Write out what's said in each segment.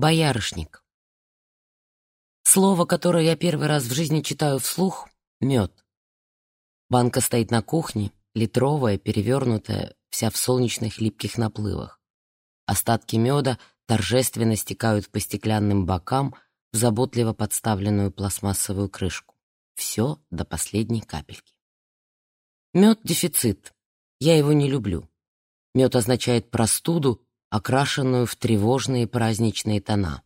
Боярышник. Слово, которое я первый раз в жизни читаю вслух — мед. Банка стоит на кухне, литровая, перевернутая, вся в солнечных липких наплывах. Остатки меда торжественно стекают по стеклянным бокам в заботливо подставленную пластмассовую крышку. Все до последней капельки. Мед — дефицит. Я его не люблю. Мед означает простуду, окрашенную в тревожные праздничные тона.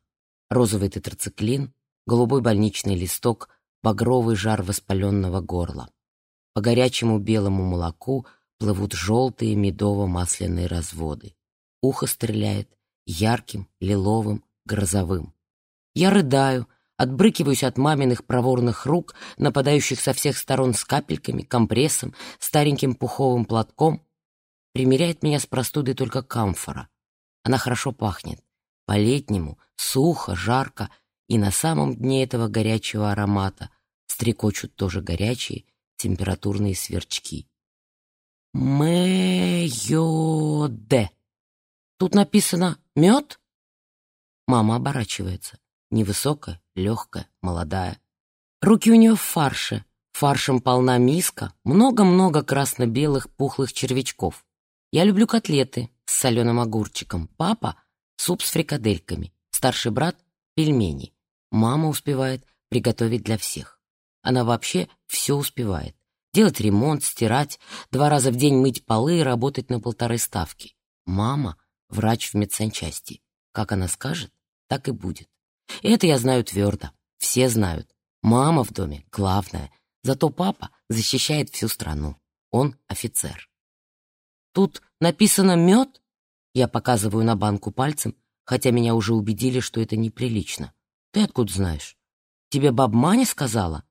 Розовый тетрациклин, голубой больничный листок, багровый жар воспаленного горла. По горячему белому молоку плывут желтые медово-масляные разводы. Ухо стреляет ярким, лиловым, грозовым. Я рыдаю, отбрыкиваюсь от маминых проворных рук, нападающих со всех сторон с капельками, компрессом, стареньким пуховым платком. Примеряет меня с простудой только камфора. Она хорошо пахнет. По-летнему, сухо, жарко, и на самом дне этого горячего аромата стрекочут тоже горячие температурные сверчки. Мэйоде. Тут написано «мед»? Мама оборачивается. Невысокая, легкая, молодая. Руки у нее в фарше. Фаршем полна миска, много-много красно-белых пухлых червячков. Я люблю котлеты с соленым огурчиком. Папа — суп с фрикадельками. Старший брат — пельмени. Мама успевает приготовить для всех. Она вообще все успевает. Делать ремонт, стирать, два раза в день мыть полы и работать на полторы ставки. Мама — врач в медсанчасти. Как она скажет, так и будет. И это я знаю твердо. Все знают. Мама в доме главная. Зато папа защищает всю страну. Он офицер. Тут написано «мед». Я показываю на банку пальцем, хотя меня уже убедили, что это неприлично. Ты откуда знаешь? Тебе баба Маня сказала?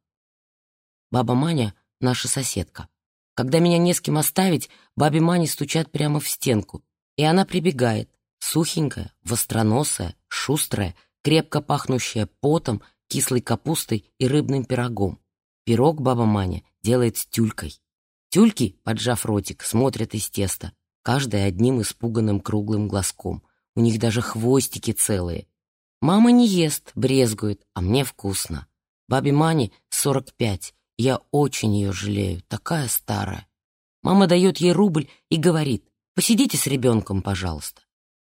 Баба Маня — наша соседка. Когда меня не с кем оставить, бабе Мане стучат прямо в стенку, и она прибегает, сухенькая, востроносая, шустрая, крепко пахнущая потом, кислой капустой и рыбным пирогом. Пирог баба Маня делает с тюлькой. Тюльки, поджав ротик, смотрят из теста, каждая одним испуганным круглым глазком. У них даже хвостики целые. Мама не ест, брезгует, а мне вкусно. Бабе Мане 45, я очень ее жалею, такая старая. Мама дает ей рубль и говорит, посидите с ребенком, пожалуйста.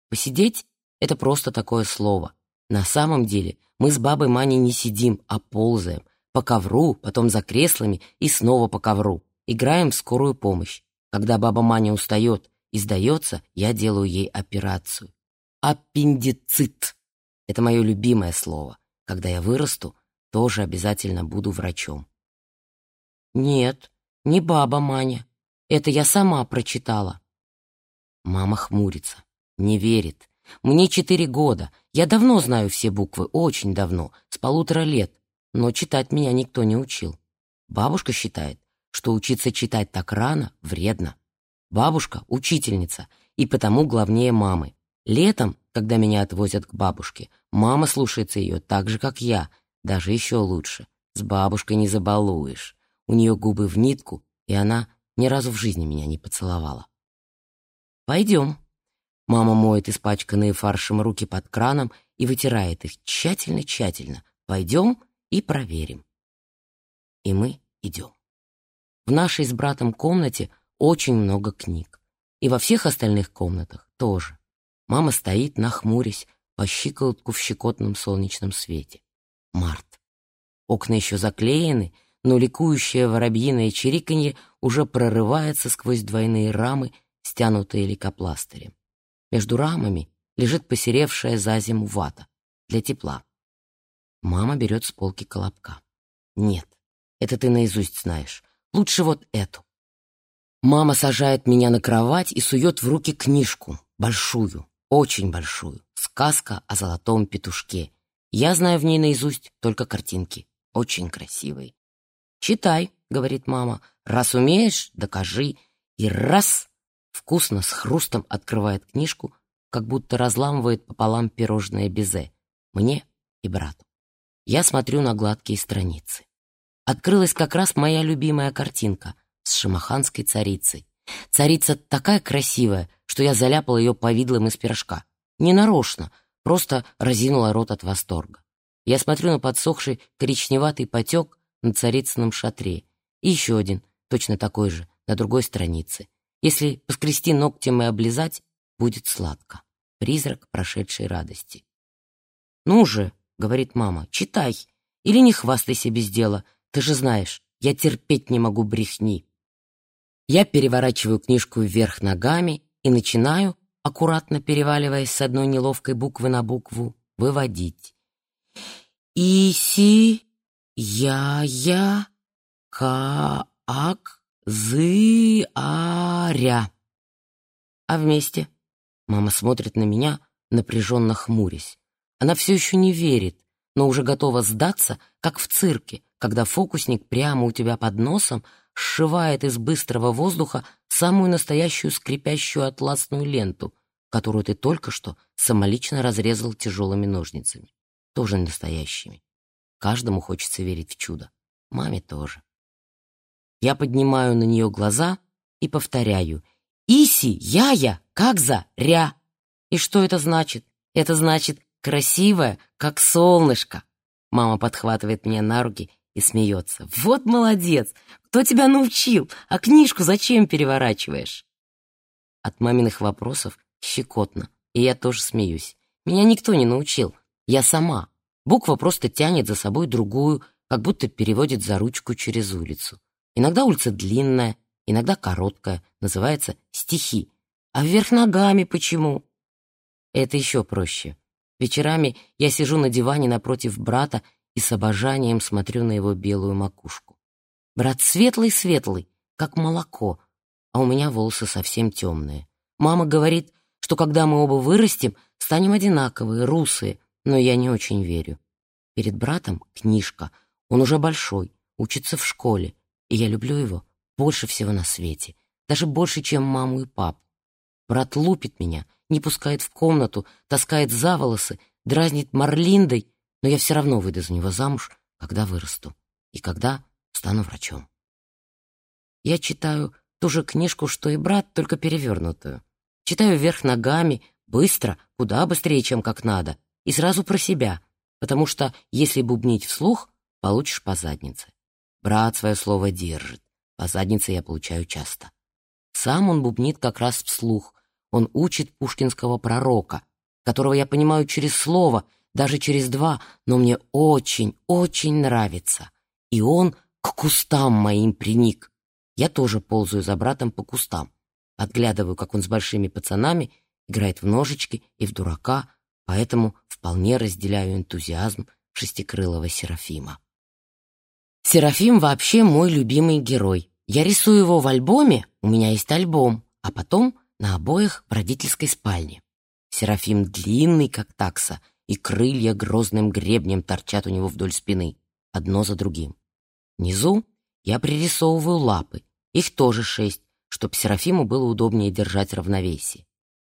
Посидеть — это просто такое слово. На самом деле мы с бабой Маней не сидим, а ползаем. По ковру, потом за креслами и снова по ковру. Играем в скорую помощь. Когда баба Маня устает и сдается, я делаю ей операцию. Аппендицит. Это мое любимое слово. Когда я вырасту, тоже обязательно буду врачом. Нет, не баба Маня. Это я сама прочитала. Мама хмурится, не верит. Мне четыре года. Я давно знаю все буквы, очень давно, с полутора лет. Но читать меня никто не учил. Бабушка считает, что учиться читать так рано вредно. Бабушка — учительница, и потому главнее мамы. Летом, когда меня отвозят к бабушке, мама слушается ее так же, как я, даже еще лучше. С бабушкой не забалуешь. У нее губы в нитку, и она ни разу в жизни меня не поцеловала. «Пойдем». Мама моет испачканные фаршем руки под краном и вытирает их тщательно-тщательно. «Пойдем и проверим». И мы идем. В нашей с братом комнате очень много книг. И во всех остальных комнатах тоже. Мама стоит, нахмурясь, по щиколотку в щекотном солнечном свете. Март. Окна еще заклеены, но ликующее воробьиное чириканье уже прорывается сквозь двойные рамы, стянутые лейкопластырем. Между рамами лежит посеревшая за зиму вата для тепла. Мама берет с полки колобка. Нет, это ты наизусть знаешь. Лучше вот эту. Мама сажает меня на кровать и сует в руки книжку, большую, очень большую, сказка о золотом петушке. Я знаю в ней наизусть только картинки, очень красивые. «Читай», — говорит мама, — «раз умеешь, докажи». И раз — вкусно с хрустом открывает книжку, как будто разламывает пополам пирожное безе. Мне и брату. Я смотрю на гладкие страницы открылась как раз моя любимая картинка с шамаханской царицей. Царица такая красивая, что я заляпал ее повидлом из пирожка. Не нарочно, просто разинула рот от восторга. Я смотрю на подсохший коричневатый потек на царицыном шатре. И еще один, точно такой же, на другой странице. Если поскрести ногтем и облизать, будет сладко. Призрак прошедшей радости. «Ну же», — говорит мама, — «читай. Или не хвастайся без дела. Ты же знаешь, я терпеть не могу брехни». Я переворачиваю книжку вверх ногами и начинаю, аккуратно переваливаясь с одной неловкой буквы на букву, выводить. Иси, я, я, ка, ак, зы, аря. А вместе? Мама смотрит на меня, напряженно хмурясь. Она все еще не верит, но уже готова сдаться, как в цирке, когда фокусник прямо у тебя под носом сшивает из быстрого воздуха самую настоящую скрипящую атласную ленту, которую ты только что самолично разрезал тяжелыми ножницами тоже настоящими. Каждому хочется верить в чудо. Маме тоже. Я поднимаю на нее глаза и повторяю. «Иси, я-я, как за, ря!» И что это значит? Это значит «красивая, как солнышко». Мама подхватывает меня на руки и смеется. «Вот молодец! Кто тебя научил? А книжку зачем переворачиваешь?» От маминых вопросов щекотно, и я тоже смеюсь. Меня никто не научил. Я сама. Буква просто тянет за собой другую, как будто переводит за ручку через улицу. Иногда улица длинная, иногда короткая, называется стихи. А вверх ногами почему? Это еще проще. Вечерами я сижу на диване напротив брата и с обожанием смотрю на его белую макушку. Брат светлый-светлый, как молоко, а у меня волосы совсем темные. Мама говорит, что когда мы оба вырастем, станем одинаковые, русые, но я не очень верю. Перед братом книжка, он уже большой, учится в школе, и я люблю его больше всего на свете, даже больше, чем маму и папу. Брат лупит меня, не пускает в комнату, таскает за волосы, дразнит Марлиндой, но я все равно выйду за него замуж, когда вырасту и когда стану врачом. Я читаю ту же книжку, что и брат, только перевернутую. Читаю вверх ногами, быстро, куда быстрее, чем как надо, и сразу про себя, потому что, если бубнить вслух, получишь по заднице. Брат свое слово держит, по заднице я получаю часто. Сам он бубнит как раз вслух, он учит пушкинского пророка, которого я понимаю через слово, даже через два, но мне очень, очень нравится. И он к кустам моим приник. Я тоже ползаю за братом по кустам, отглядываю, как он с большими пацанами играет в ножички и в дурака, поэтому вполне разделяю энтузиазм шестикрылого Серафима. Серафим вообще мой любимый герой. Я рисую его в альбоме, у меня есть альбом, а потом на обоях в родительской спальне. Серафим длинный, как такса, и крылья грозным гребнем торчат у него вдоль спины, одно за другим. Внизу я пририсовываю лапы, их тоже шесть, чтоб Серафиму было удобнее держать равновесие.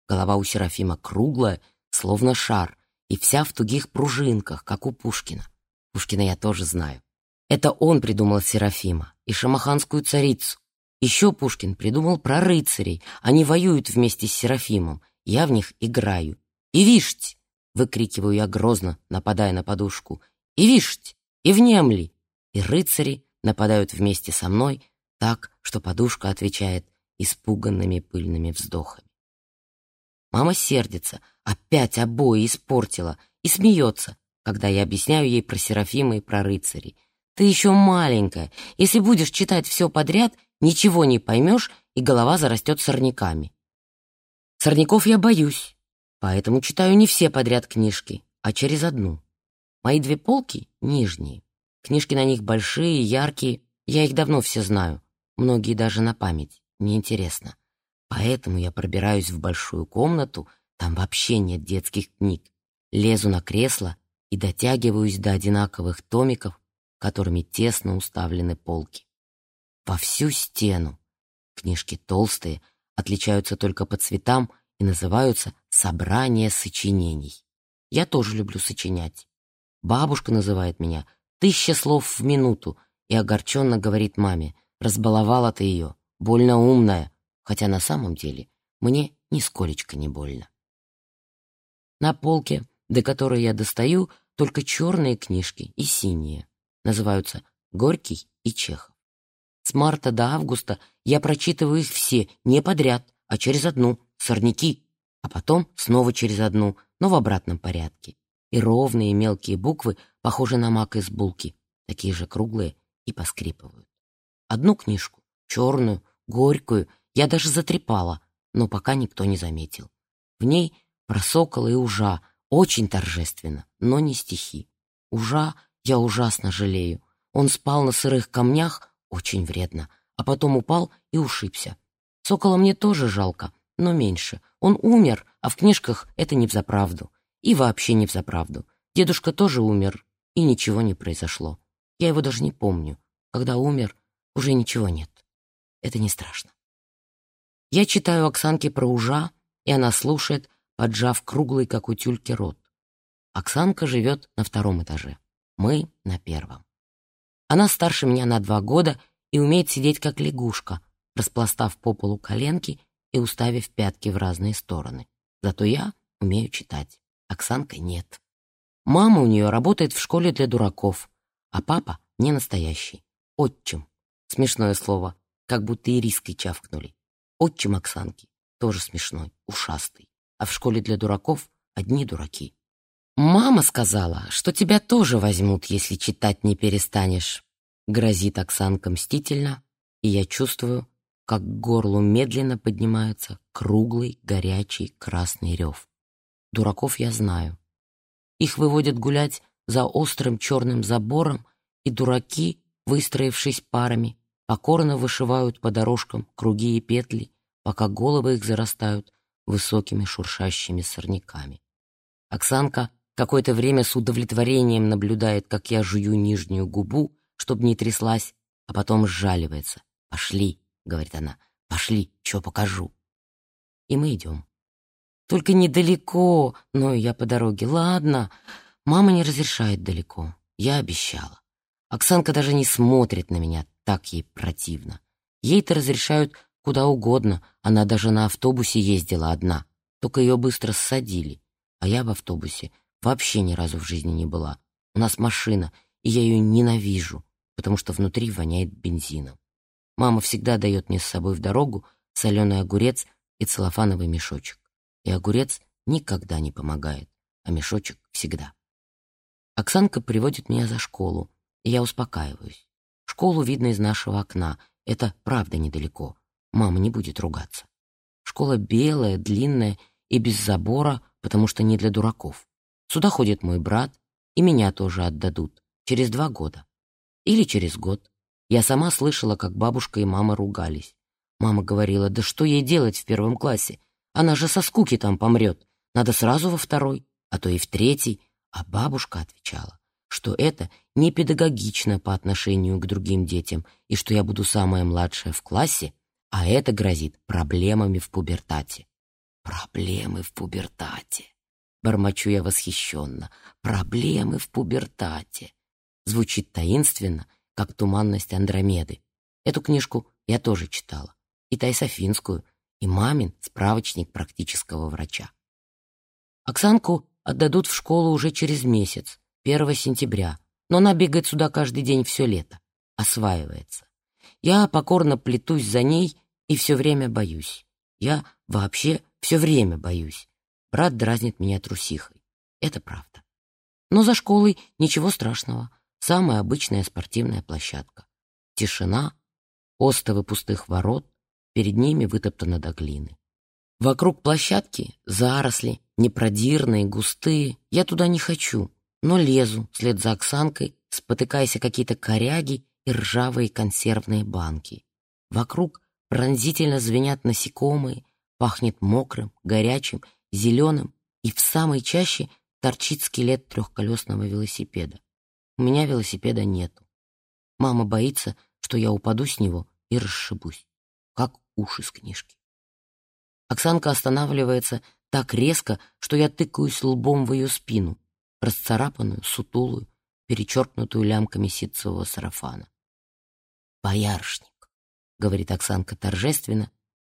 Голова у Серафима круглая, словно шар, и вся в тугих пружинках, как у Пушкина. Пушкина я тоже знаю. Это он придумал Серафима и шамаханскую царицу. Еще Пушкин придумал про рыцарей. Они воюют вместе с Серафимом. Я в них играю. «И вишьте!» — выкрикиваю я грозно, нападая на подушку. «И вишьте! И внемли!» И рыцари нападают вместе со мной так, что подушка отвечает испуганными пыльными вздохами. Мама сердится, опять обои испортила, и смеется, когда я объясняю ей про Серафима и про рыцарей. Ты еще маленькая. Если будешь читать все подряд, ничего не поймешь, и голова зарастет сорняками. Сорняков я боюсь, поэтому читаю не все подряд книжки, а через одну. Мои две полки — нижние. Книжки на них большие, яркие, я их давно все знаю, многие даже на память, мне интересно. Поэтому я пробираюсь в большую комнату, там вообще нет детских книг, лезу на кресло и дотягиваюсь до одинаковых томиков, которыми тесно уставлены полки. Во всю стену. Книжки толстые, отличаются только по цветам и называются «Собрание сочинений». Я тоже люблю сочинять. Бабушка называет меня «Тысяча слов в минуту» и огорченно говорит маме «Разбаловала ты ее, больно умная, хотя на самом деле мне нисколечко не больно. На полке до которой я достаю только черные книжки и синие. Называются «Горький» и «Чехов». С марта до августа я прочитываю все, не подряд, а через одну, сорняки, а потом снова через одну, но в обратном порядке. И ровные мелкие буквы похожи на мак из булки, такие же круглые и поскрипывают. Одну книжку, черную, горькую, я даже затрепала, но пока никто не заметил. В ней про сокола и ужа, очень торжественно, но не стихи. Ужа я ужасно жалею. Он спал на сырых камнях, очень вредно, а потом упал и ушибся. Сокола мне тоже жалко, но меньше. Он умер, а в книжках это не взаправду. И вообще не взаправду. Дедушка тоже умер, и ничего не произошло. Я его даже не помню. Когда умер, уже ничего нет. Это не страшно. Я читаю Оксанке про ужа, и она слушает, поджав круглый, как у тюльки, рот. Оксанка живет на втором этаже. Мы на первом. Она старше меня на два года и умеет сидеть как лягушка, распластав по полу коленки и уставив пятки в разные стороны. Зато я умею читать. Оксанка нет. Мама у нее работает в школе для дураков, а папа не настоящий. Отчим. Смешное слово, как будто ириской чавкнули. Отчим Оксанки тоже смешной, ушастый. А в школе для дураков одни дураки. «Мама сказала, что тебя тоже возьмут, если читать не перестанешь», — грозит Оксанка мстительно, и я чувствую, как к горлу медленно поднимается круглый, горячий, красный рев. Дураков я знаю. Их выводят гулять за острым черным забором, и дураки, выстроившись парами, покорно вышивают по дорожкам круги и петли, пока головы их зарастают высокими шуршащими сорняками. Оксанка Какое-то время с удовлетворением наблюдает, как я жую нижнюю губу, чтобы не тряслась, а потом сжаливается. «Пошли», — говорит она, — «пошли, что покажу». И мы идем. Только недалеко, но я по дороге. Ладно, мама не разрешает далеко. Я обещала. Оксанка даже не смотрит на меня, так ей противно. Ей-то разрешают куда угодно, она даже на автобусе ездила одна, только ее быстро ссадили. А я в автобусе Вообще ни разу в жизни не была. У нас машина, и я ее ненавижу, потому что внутри воняет бензином. Мама всегда дает мне с собой в дорогу соленый огурец и целлофановый мешочек. И огурец никогда не помогает, а мешочек всегда. Оксанка приводит меня за школу, и я успокаиваюсь. Школу видно из нашего окна. Это правда недалеко. Мама не будет ругаться. Школа белая, длинная и без забора, потому что не для дураков. Сюда ходит мой брат, и меня тоже отдадут. Через два года. Или через год. Я сама слышала, как бабушка и мама ругались. Мама говорила, да что ей делать в первом классе? Она же со скуки там помрет. Надо сразу во второй, а то и в третий. А бабушка отвечала, что это не педагогично по отношению к другим детям, и что я буду самая младшая в классе, а это грозит проблемами в пубертате. Проблемы в пубертате. Бормочу я восхищенно. Проблемы в пубертате. Звучит таинственно, как туманность Андромеды. Эту книжку я тоже читала. И Тайсофинскую, и мамин справочник практического врача. Оксанку отдадут в школу уже через месяц, 1 сентября, но она бегает сюда каждый день все лето, осваивается. Я покорно плетусь за ней и все время боюсь. Я вообще все время боюсь. Брат дразнит меня трусихой. Это правда. Но за школой ничего страшного. Самая обычная спортивная площадка. Тишина, остовы пустых ворот, перед ними вытоптано до глины. Вокруг площадки заросли, непродирные, густые. Я туда не хочу, но лезу вслед за Оксанкой, спотыкаясь о какие-то коряги и ржавые консервные банки. Вокруг пронзительно звенят насекомые, пахнет мокрым, горячим зеленым, и в самой чаще торчит скелет трехколесного велосипеда. У меня велосипеда нету. Мама боится, что я упаду с него и расшибусь, как уши с книжки. Оксанка останавливается так резко, что я тыкаюсь лбом в ее спину, расцарапанную, сутулую, перечеркнутую лямками ситцевого сарафана. «Боярышник», — говорит Оксанка торжественно,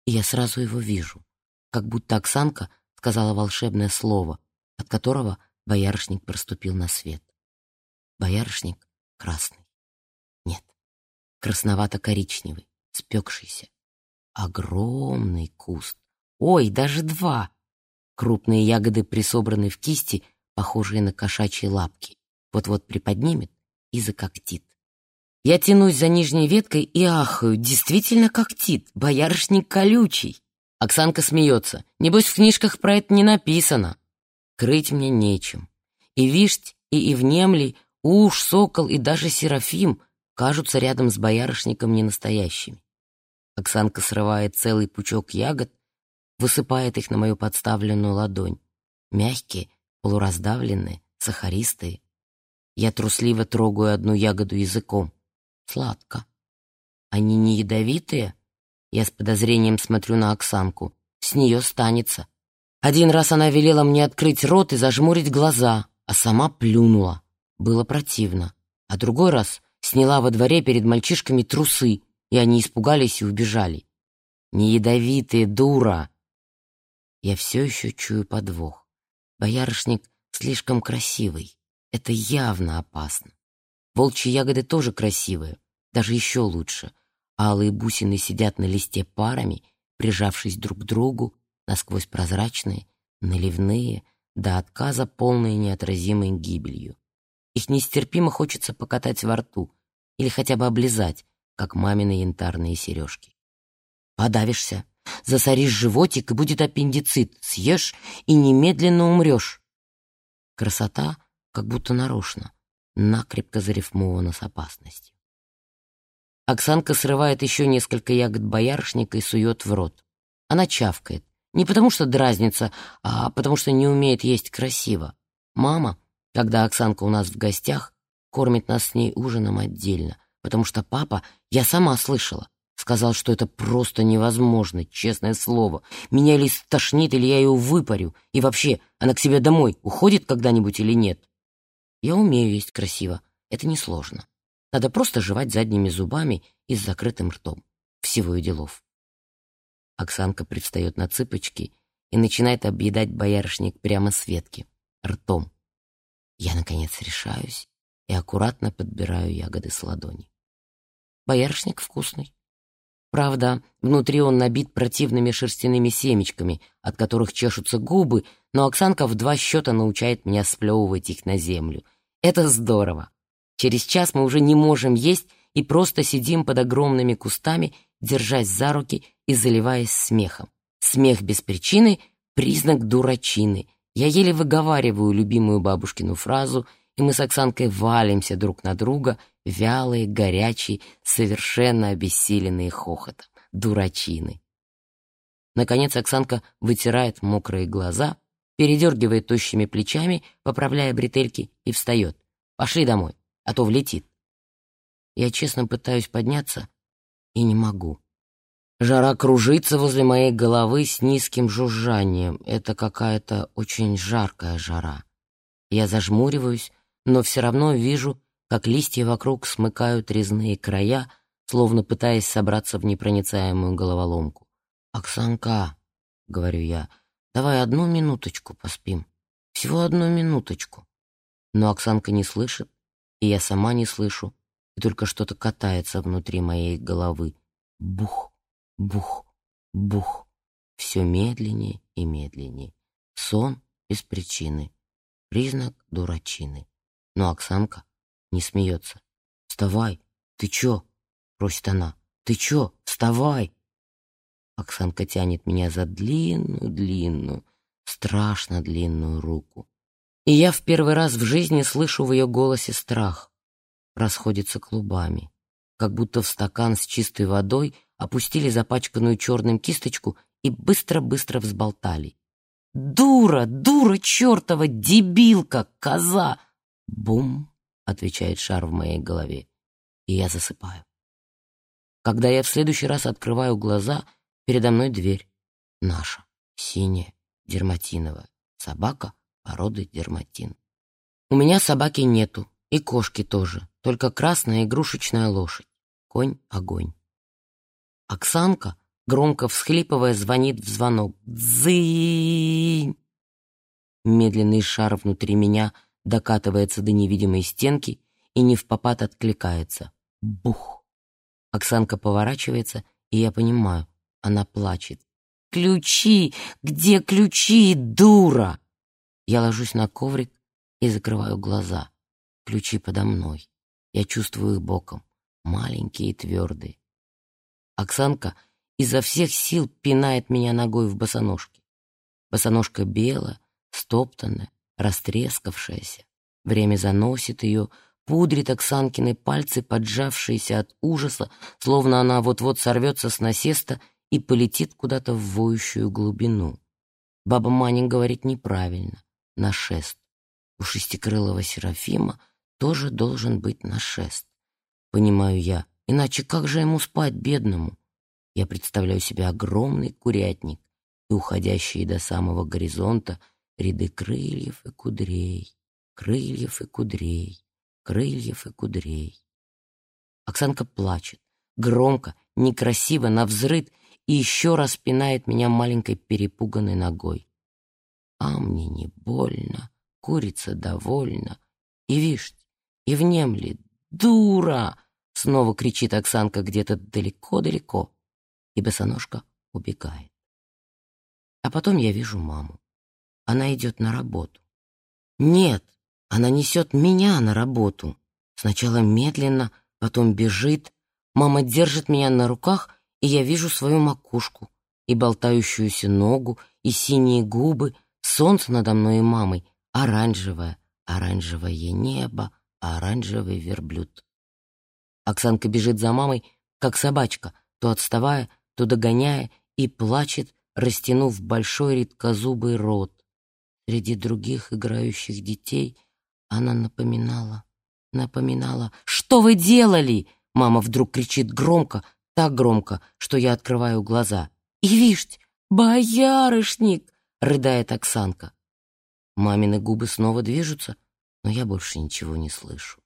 и я сразу его вижу, как будто Оксанка сказала волшебное слово, от которого Боярышник проступил на свет. Боярышник красный. Нет, красновато-коричневый, спекшийся. Огромный куст. Ой, даже два. Крупные ягоды присобраны в кисти, похожие на кошачьи лапки. Вот-вот приподнимет и закоктит. Я тянусь за нижней веткой и ахаю. Действительно когтит. Боярышник колючий. Оксанка смеется. Небось, в книжках про это не написано. Крыть мне нечем. И вишть, и ивнемли, уж, сокол и даже серафим кажутся рядом с боярышником ненастоящими. Оксанка срывает целый пучок ягод, высыпает их на мою подставленную ладонь. Мягкие, полураздавленные, сахаристые. Я трусливо трогаю одну ягоду языком. Сладко. Они не ядовитые? Я с подозрением смотрю на Оксанку. С нее станется. Один раз она велела мне открыть рот и зажмурить глаза, а сама плюнула. Было противно. А другой раз сняла во дворе перед мальчишками трусы, и они испугались и убежали. Не ядовитые, дура! Я все еще чую подвох. Боярышник слишком красивый. Это явно опасно. Волчьи ягоды тоже красивые, даже еще лучше. Алые бусины сидят на листе парами, прижавшись друг к другу, насквозь прозрачные, наливные, до отказа полные неотразимой гибелью. Их нестерпимо хочется покатать во рту или хотя бы облизать, как мамины янтарные сережки. Подавишься, засоришь животик, и будет аппендицит. Съешь и немедленно умрешь. Красота как будто нарочно накрепко зарифмовано с опасностью. Оксанка срывает еще несколько ягод боярышника и сует в рот. Она чавкает. Не потому что дразнится, а потому что не умеет есть красиво. Мама, когда Оксанка у нас в гостях, кормит нас с ней ужином отдельно, потому что папа, я сама слышала, сказал, что это просто невозможно, честное слово. Меня или стошнит, или я ее выпарю. И вообще, она к себе домой уходит когда-нибудь или нет? Я умею есть красиво. Это несложно. Надо просто жевать задними зубами и с закрытым ртом. Всего и делов. Оксанка привстает на цыпочки и начинает объедать боярышник прямо с ветки, ртом. Я, наконец, решаюсь и аккуратно подбираю ягоды с ладони. Боярышник вкусный. Правда, внутри он набит противными шерстяными семечками, от которых чешутся губы, но Оксанка в два счета научает меня сплевывать их на землю. Это здорово. Через час мы уже не можем есть и просто сидим под огромными кустами, держась за руки и заливаясь смехом. Смех без причины — признак дурачины. Я еле выговариваю любимую бабушкину фразу, и мы с Оксанкой валимся друг на друга, вялые, горячие, совершенно обессиленные хохотом. Дурачины. Наконец Оксанка вытирает мокрые глаза, передергивает тощими плечами, поправляя бретельки, и встает. «Пошли домой, а то влетит». Я честно пытаюсь подняться и не могу. Жара кружится возле моей головы с низким жужжанием. Это какая-то очень жаркая жара. Я зажмуриваюсь, но все равно вижу, как листья вокруг смыкают резные края, словно пытаясь собраться в непроницаемую головоломку. «Оксанка», — говорю я, — «давай одну минуточку поспим. Всего одну минуточку». Но Оксанка не слышит, и я сама не слышу, и только что-то катается внутри моей головы. Бух, бух, бух. Все медленнее и медленнее. Сон без причины. Признак дурачины. Но Оксанка не смеется. «Вставай! Ты чё?» — просит она. «Ты чё? Вставай!» Оксанка тянет меня за длинную-длинную, страшно длинную руку. И я в первый раз в жизни слышу в ее голосе страх. Расходится клубами. Как будто в стакан с чистой водой опустили запачканную черным кисточку и быстро-быстро взболтали. «Дура! Дура чертова! Дебилка! Коза!» Бум! отвечает шар в моей голове, и я засыпаю. Когда я в следующий раз открываю глаза, передо мной дверь. Наша, синяя, дерматиновая. Собака породы дерматин. У меня собаки нету, и кошки тоже, только красная игрушечная лошадь. Конь — огонь. Оксанка, громко всхлипывая, звонит в звонок. «Дзынь!» медленный шар внутри меня докатывается до невидимой стенки и не в попад откликается. Бух! Оксанка поворачивается, и я понимаю, она плачет. «Ключи! Где ключи, дура?» Я ложусь на коврик и закрываю глаза. Ключи подо мной. Я чувствую их боком, маленькие и твердые. Оксанка изо всех сил пинает меня ногой в босоножке. Босоножка белая, стоптанная, растрескавшаяся. Время заносит ее, пудрит Оксанкины пальцы, поджавшиеся от ужаса, словно она вот-вот сорвется с насеста и полетит куда-то в воющую глубину. Баба Манин говорит неправильно, на шест. У шестикрылого Серафима тоже должен быть нашест. Понимаю я, иначе как же ему спать, бедному? Я представляю себе огромный курятник и уходящие до самого горизонта ряды крыльев и кудрей, крыльев и кудрей, крыльев и кудрей. Оксанка плачет, громко, некрасиво, навзрыд, и еще раз пинает меня маленькой перепуганной ногой. А мне не больно, курица довольна. И вишь, и внемли. «Дура!» — снова кричит Оксанка где-то далеко-далеко, и босоножка убегает. А потом я вижу маму. Она идет на работу. Нет, она несет меня на работу. Сначала медленно, потом бежит. Мама держит меня на руках, и я вижу свою макушку, и болтающуюся ногу, и синие губы, солнце надо мной и мамой, оранжевое, оранжевое небо, оранжевый верблюд. Оксанка бежит за мамой, как собачка, то отставая, то догоняя, и плачет, растянув большой редкозубый рот. Среди других играющих детей она напоминала, напоминала. «Что вы делали?» Мама вдруг кричит громко, так громко, что я открываю глаза. «И вишь, боярышник!» — рыдает Оксанка. Мамины губы снова движутся, но я больше ничего не слышу.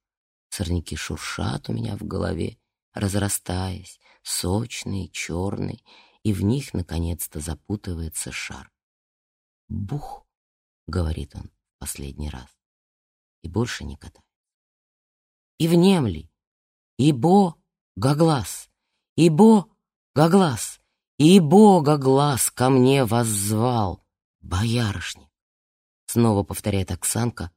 Сорняки шуршат у меня в голове, разрастаясь, сочные, черные, и в них, наконец-то, запутывается шар. «Бух!» — говорит он в последний раз, и больше не катается. «И внемли! Ибо Гаглас! Ибо Гаглас! Ибо Гаглас ко мне воззвал! Боярышник!» Снова повторяет Оксанка,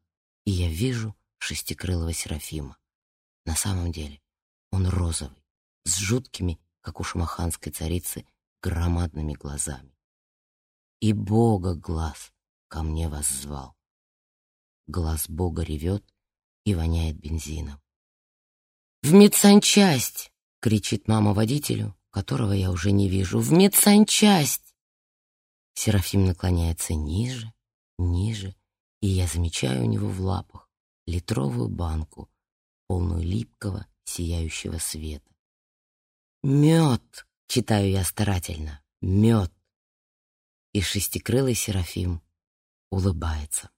и я вижу шестикрылого Серафима. На самом деле он розовый, с жуткими, как у шамаханской царицы, громадными глазами. И Бога глаз ко мне воззвал. Глаз Бога ревет и воняет бензином. «В медсанчасть!» — кричит мама водителю, которого я уже не вижу. «В медсанчасть!» Серафим наклоняется ниже, ниже, и я замечаю у него в лапах литровую банку, полную липкого, сияющего света. «Мед!» — читаю я старательно. «Мед!» И шестикрылый Серафим улыбается.